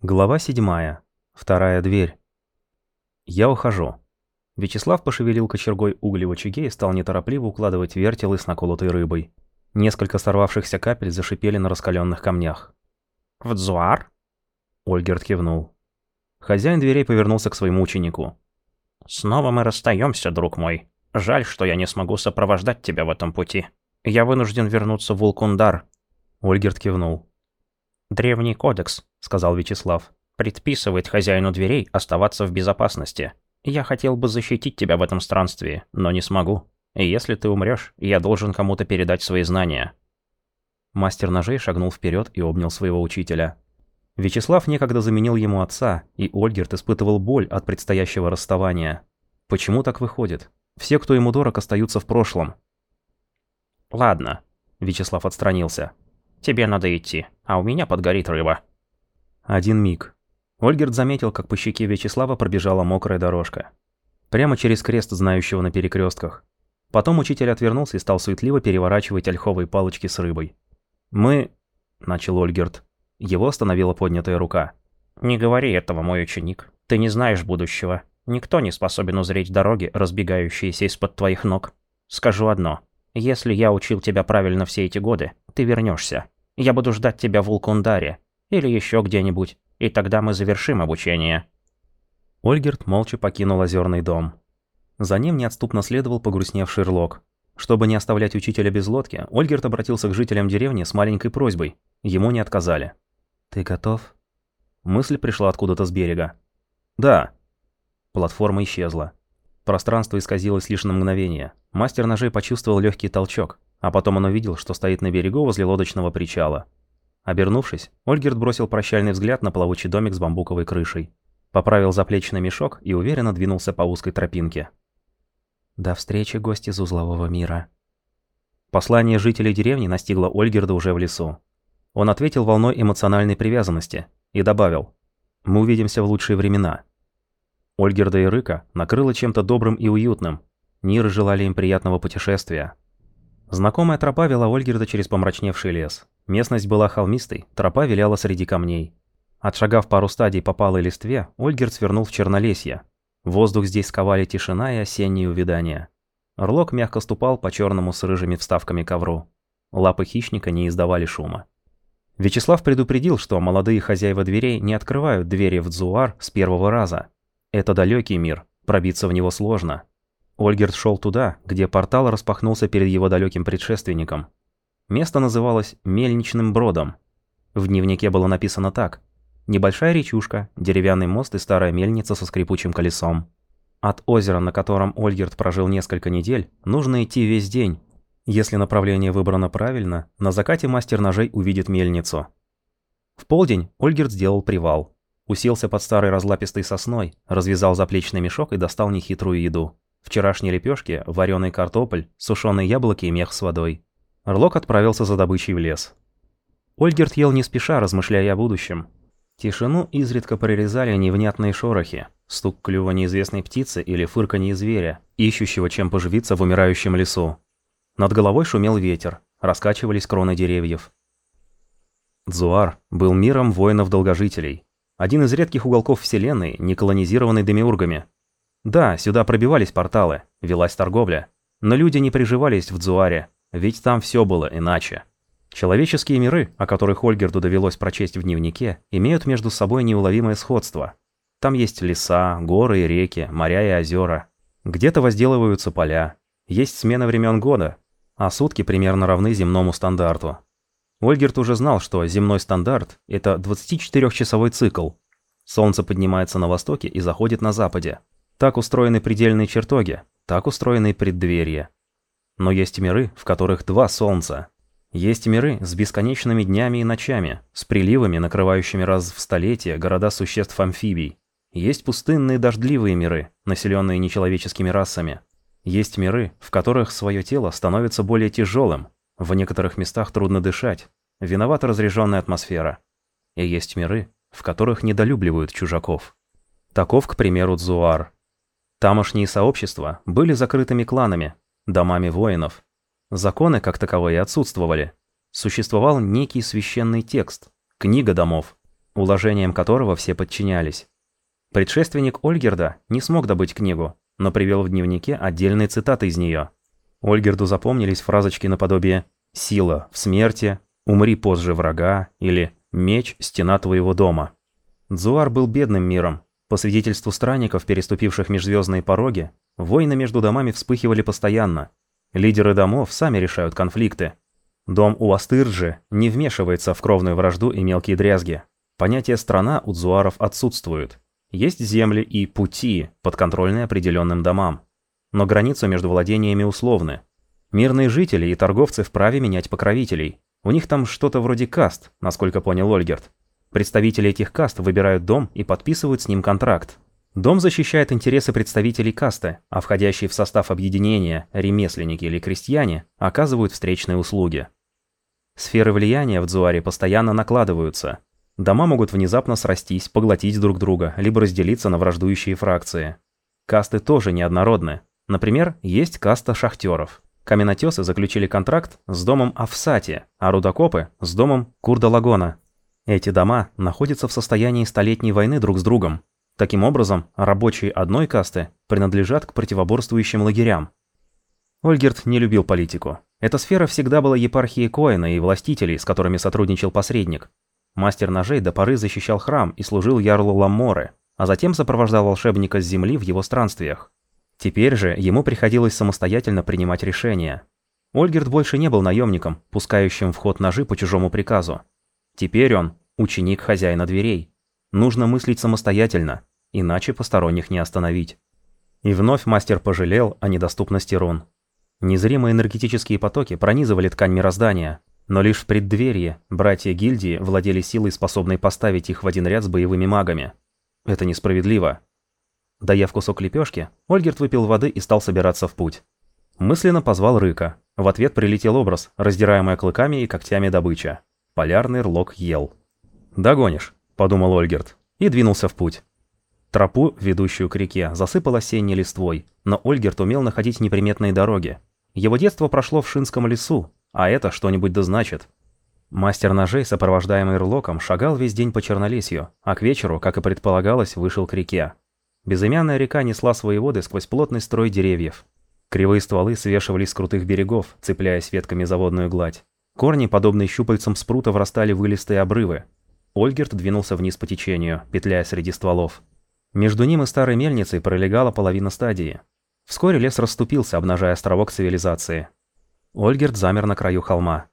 Глава 7. Вторая дверь. Я ухожу. Вячеслав пошевелил кочергой угли в очаге и стал неторопливо укладывать вертелы с наколотой рыбой. Несколько сорвавшихся капель зашипели на раскаленных камнях. «В Дзуар?» Ольгерт кивнул. Хозяин дверей повернулся к своему ученику. «Снова мы расстаемся, друг мой. Жаль, что я не смогу сопровождать тебя в этом пути. Я вынужден вернуться в Вулкундар». Ольгерт кивнул. «Древний кодекс», — сказал Вячеслав, — «предписывает хозяину дверей оставаться в безопасности. Я хотел бы защитить тебя в этом странстве, но не смогу. И если ты умрешь, я должен кому-то передать свои знания». Мастер ножей шагнул вперед и обнял своего учителя. Вячеслав некогда заменил ему отца, и Ольгерт испытывал боль от предстоящего расставания. Почему так выходит? Все, кто ему дорог, остаются в прошлом. «Ладно», — Вячеслав отстранился. Тебе надо идти, а у меня подгорит рыба». Один миг. Ольгерт заметил, как по щеке Вячеслава пробежала мокрая дорожка. Прямо через крест, знающего на перекрестках. Потом учитель отвернулся и стал суетливо переворачивать ольховые палочки с рыбой. «Мы...» — начал Ольгерт. Его остановила поднятая рука. «Не говори этого, мой ученик. Ты не знаешь будущего. Никто не способен узреть дороги, разбегающиеся из-под твоих ног. Скажу одно. Если я учил тебя правильно все эти годы, ты вернешься. Я буду ждать тебя в Улкундаре или еще где-нибудь, и тогда мы завершим обучение». Ольгерт молча покинул озерный дом. За ним неотступно следовал погрустневший Рлок. Чтобы не оставлять учителя без лодки, Ольгерт обратился к жителям деревни с маленькой просьбой. Ему не отказали. «Ты готов?» Мысль пришла откуда-то с берега. «Да». Платформа исчезла. Пространство исказилось лишь на мгновение. Мастер ножей почувствовал легкий толчок, а потом он увидел, что стоит на берегу возле лодочного причала. Обернувшись, Ольгерт бросил прощальный взгляд на плавучий домик с бамбуковой крышей. Поправил заплечный мешок и уверенно двинулся по узкой тропинке. «До встречи, гости из узлового мира». Послание жителей деревни настигло Ольгерда уже в лесу. Он ответил волной эмоциональной привязанности и добавил «Мы увидимся в лучшие времена». Ольгерда и Рыка накрыло чем-то добрым и уютным. Ниры желали им приятного путешествия. Знакомая тропа вела Ольгерда через помрачневший лес. Местность была холмистой, тропа виляла среди камней. Отшагав пару стадий по палой листве, Ольгерд свернул в Чернолесье. Воздух здесь сковали тишина и осенние увядания. Орлок мягко ступал по черному с рыжими вставками ковру. Лапы хищника не издавали шума. Вячеслав предупредил, что молодые хозяева дверей не открывают двери в Дзуар с первого раза, это далекий мир, пробиться в него сложно. Ольгерт шел туда, где портал распахнулся перед его далеким предшественником. Место называлось Мельничным Бродом. В дневнике было написано так. Небольшая речушка, деревянный мост и старая мельница со скрипучим колесом. От озера, на котором Ольгерт прожил несколько недель, нужно идти весь день. Если направление выбрано правильно, на закате мастер ножей увидит мельницу. В полдень Ольгерт сделал привал. Уселся под старой разлапистой сосной, развязал заплечный мешок и достал нехитрую еду. Вчерашние лепешки, вареный картофель, сушеные яблоки и мех с водой. Орлок отправился за добычей в лес. Ольгерт ел не спеша, размышляя о будущем. Тишину изредка прорезали невнятные шорохи, стук клюва неизвестной птицы или фырканье зверя, ищущего чем поживиться в умирающем лесу. Над головой шумел ветер, раскачивались кроны деревьев. Дзуар был миром воинов-долгожителей, один из редких уголков Вселенной, не колонизированный демиургами. Да, сюда пробивались порталы, велась торговля. Но люди не приживались в Дзуаре, ведь там все было иначе. Человеческие миры, о которых Ольгерду довелось прочесть в дневнике, имеют между собой неуловимое сходство. Там есть леса, горы и реки, моря и озера. Где-то возделываются поля. Есть смена времен года, а сутки примерно равны земному стандарту. Ольгерт уже знал, что земной стандарт – это 24-часовой цикл. Солнце поднимается на востоке и заходит на западе. Так устроены предельные чертоги, так устроены преддверья. Но есть миры, в которых два солнца. Есть миры с бесконечными днями и ночами, с приливами, накрывающими раз в столетие города существ-амфибий. Есть пустынные дождливые миры, населенные нечеловеческими расами. Есть миры, в которых свое тело становится более тяжелым, в некоторых местах трудно дышать, виновата разряженная атмосфера. И есть миры, в которых недолюбливают чужаков. Таков, к примеру, Дзуар. Тамошние сообщества были закрытыми кланами, домами воинов. Законы, как таковые, отсутствовали. Существовал некий священный текст, книга домов. уложениям которого все подчинялись. Предшественник Ольгерда не смог добыть книгу, но привел в дневнике отдельные цитаты из нее. Ольгерду запомнились фразочки наподобие «Сила в смерти», «Умри позже врага» или «Меч – стена твоего дома». Дзуар был бедным миром. По свидетельству странников, переступивших межзвездные пороги, войны между домами вспыхивали постоянно. Лидеры домов сами решают конфликты. Дом у Астырджи не вмешивается в кровную вражду и мелкие дрязги. Понятие «страна» у дзуаров отсутствует. Есть земли и пути, подконтрольные определенным домам. Но границы между владениями условны. Мирные жители и торговцы вправе менять покровителей. У них там что-то вроде каст, насколько понял Ольгерт. Представители этих каст выбирают дом и подписывают с ним контракт. Дом защищает интересы представителей касты, а входящие в состав объединения, ремесленники или крестьяне, оказывают встречные услуги. Сферы влияния в Дзуаре постоянно накладываются, Дома могут внезапно срастись, поглотить друг друга, либо разделиться на враждующие фракции. Касты тоже неоднородны. Например, есть каста шахтеров. Каменотесы заключили контракт с домом Афсати, а рудокопы – с домом Курдалагона. Эти дома находятся в состоянии столетней войны друг с другом. Таким образом, рабочие одной касты принадлежат к противоборствующим лагерям. Ольгерт не любил политику. Эта сфера всегда была епархией Коэна и властителей, с которыми сотрудничал посредник. Мастер ножей до поры защищал храм и служил ярлу Ламоры, а затем сопровождал волшебника с земли в его странствиях. Теперь же ему приходилось самостоятельно принимать решения. Ольгерт больше не был наемником, пускающим в ход ножи по чужому приказу. Теперь он – ученик хозяина дверей. Нужно мыслить самостоятельно, иначе посторонних не остановить. И вновь мастер пожалел о недоступности рун. Незримые энергетические потоки пронизывали ткань мироздания, но лишь в преддверии братья гильдии владели силой, способной поставить их в один ряд с боевыми магами. Это несправедливо. Доев кусок лепешки, Ольгерт выпил воды и стал собираться в путь. Мысленно позвал Рыка. В ответ прилетел образ, раздираемая клыками и когтями добыча. Полярный рлок ел. «Догонишь», — подумал Ольгерт, и двинулся в путь. Тропу, ведущую к реке, засыпал осенней листвой, но Ольгерт умел находить неприметные дороги. Его детство прошло в Шинском лесу, а это что-нибудь да значит. Мастер ножей, сопровождаемый Рлоком, шагал весь день по Чернолесью, а к вечеру, как и предполагалось, вышел к реке. Безымянная река несла свои воды сквозь плотный строй деревьев. Кривые стволы свешивались с крутых берегов, цепляясь ветками за водную гладь. Корни, подобные щупальцам спрута, врастали в вылистые обрывы. Ольгерт двинулся вниз по течению, петляя среди стволов. Между ним и старой мельницей пролегала половина стадии. Вскоре лес расступился, обнажая островок цивилизации. Ольгерт замер на краю холма.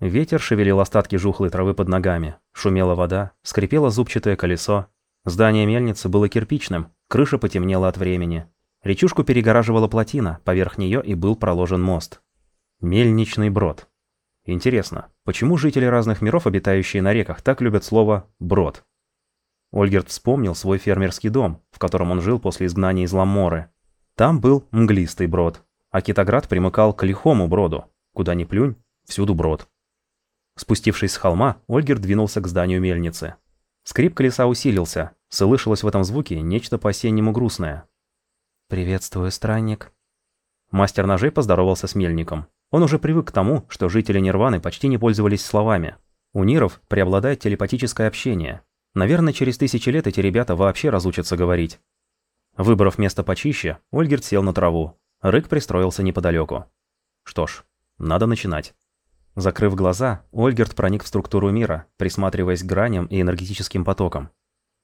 Ветер шевелил остатки жухлой травы под ногами, шумела вода, скрипело зубчатое колесо. Здание мельницы было кирпичным, крыша потемнела от времени. Речушку перегораживала плотина, поверх нее и был проложен мост. Мельничный брод. Интересно, почему жители разных миров, обитающие на реках, так любят слово «брод»? Ольгерт вспомнил свой фермерский дом, в котором он жил после изгнания из Ламоры. Там был мглистый брод, а Китоград примыкал к лихому броду. Куда ни плюнь, всюду брод. Спустившись с холма, Ольгер двинулся к зданию мельницы. Скрип колеса усилился, слышалось в этом звуке нечто по-осеннему грустное. «Приветствую, странник». Мастер ножей поздоровался с мельником. Он уже привык к тому, что жители Нирваны почти не пользовались словами. У Ниров преобладает телепатическое общение. Наверное, через тысячи лет эти ребята вообще разучатся говорить. Выбрав место почище, Ольгерт сел на траву, Рык пристроился неподалеку. Что ж, надо начинать. Закрыв глаза, Ольгерт проник в структуру мира, присматриваясь к граням и энергетическим потокам.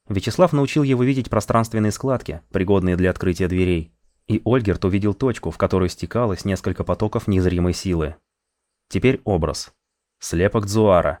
Вячеслав научил его видеть пространственные складки, пригодные для открытия дверей. И Ольгерт увидел точку, в которую стекалось несколько потоков незримой силы. Теперь образ. Слепок Дзуара.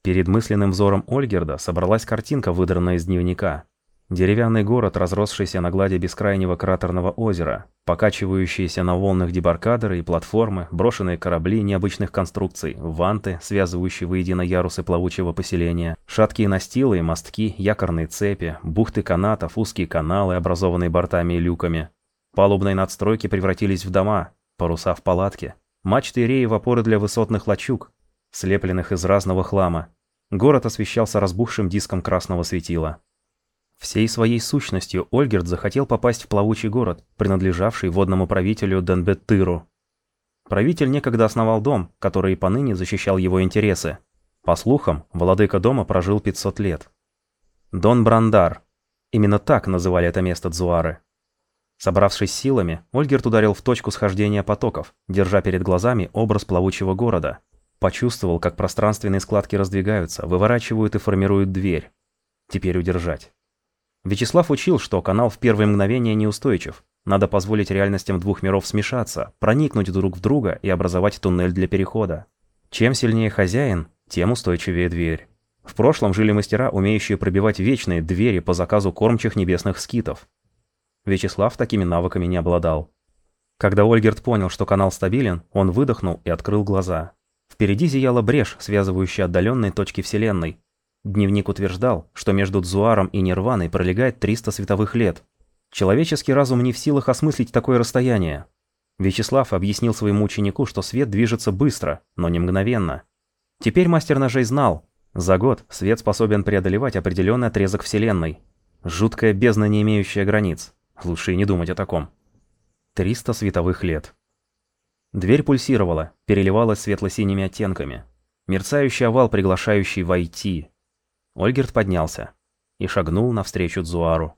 Перед мысленным взором Ольгерда собралась картинка, выдранная из дневника. Деревянный город, разросшийся на глади бескрайнего кратерного озера, покачивающиеся на волнах дебаркадеры и платформы, брошенные корабли необычных конструкций, ванты, связывающие воедино ярусы плавучего поселения, шаткие настилы и мостки, якорные цепи, бухты канатов, узкие каналы, образованные бортами и люками. Палубные надстройки превратились в дома, паруса в палатки, мачты и реи в опоры для высотных лачуг, слепленных из разного хлама. Город освещался разбухшим диском красного светила. Всей своей сущностью Ольгерт захотел попасть в плавучий город, принадлежавший водному правителю Денбеттыру. Правитель некогда основал дом, который и поныне защищал его интересы. По слухам, владыка дома прожил 500 лет. Дон Брандар. Именно так называли это место Дзуары. Собравшись силами, Ольгерт ударил в точку схождения потоков, держа перед глазами образ плавучего города. Почувствовал, как пространственные складки раздвигаются, выворачивают и формируют дверь. Теперь удержать. Вячеслав учил, что канал в первые мгновения неустойчив. Надо позволить реальностям двух миров смешаться, проникнуть друг в друга и образовать туннель для перехода. Чем сильнее хозяин, тем устойчивее дверь. В прошлом жили мастера, умеющие пробивать вечные двери по заказу кормчих небесных скитов. Вячеслав такими навыками не обладал. Когда Ольгерт понял, что канал стабилен, он выдохнул и открыл глаза. Впереди зияла брешь, связывающая отдаленные точки Вселенной. Дневник утверждал, что между Дзуаром и Нирваной пролегает 300 световых лет. Человеческий разум не в силах осмыслить такое расстояние. Вячеслав объяснил своему ученику, что свет движется быстро, но не мгновенно. Теперь мастер ножей знал, за год свет способен преодолевать определенный отрезок Вселенной. Жуткая бездна, не имеющая границ. Лучше и не думать о таком. 300 световых лет. Дверь пульсировала, переливалась светло-синими оттенками. Мерцающий овал, приглашающий войти. Ольгерт поднялся и шагнул навстречу Дзуару.